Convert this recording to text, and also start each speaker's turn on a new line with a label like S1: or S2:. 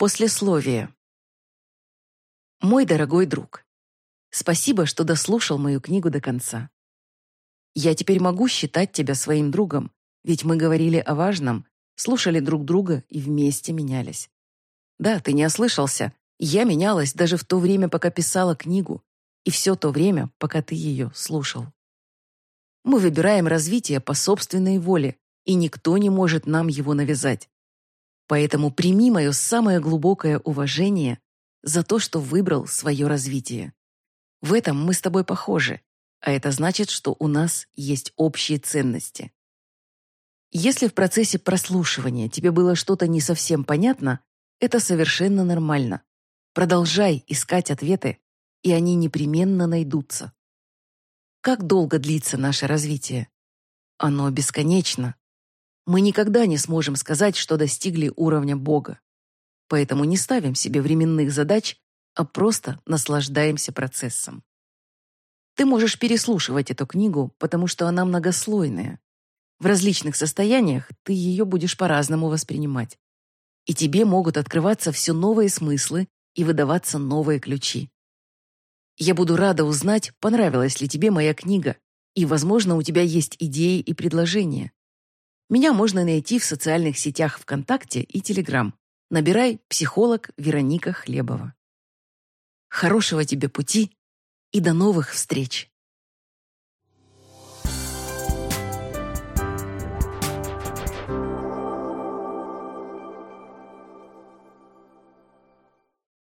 S1: Послесловие. Мой дорогой друг, спасибо, что дослушал мою книгу до конца. Я теперь могу считать тебя своим другом, ведь мы говорили о важном, слушали друг друга и вместе менялись. Да, ты не ослышался, я менялась даже в то время, пока писала книгу, и все то время, пока ты ее слушал. Мы выбираем развитие по собственной воле, и никто не может нам его навязать. Поэтому прими мое самое глубокое уважение за то, что выбрал свое развитие. В этом мы с тобой похожи, а это значит, что у нас есть общие ценности. Если в процессе прослушивания тебе было что-то не совсем понятно, это совершенно нормально. Продолжай искать ответы, и они непременно найдутся. Как долго длится наше развитие? Оно бесконечно. Мы никогда не сможем сказать, что достигли уровня Бога. Поэтому не ставим себе временных задач, а просто наслаждаемся процессом. Ты можешь переслушивать эту книгу, потому что она многослойная. В различных состояниях ты ее будешь по-разному воспринимать. И тебе могут открываться все новые смыслы и выдаваться новые ключи. Я буду рада узнать, понравилась ли тебе моя книга, и, возможно, у тебя есть идеи и предложения. Меня можно найти в социальных сетях ВКонтакте и Телеграм. Набирай «Психолог Вероника Хлебова». Хорошего тебе пути и до новых встреч!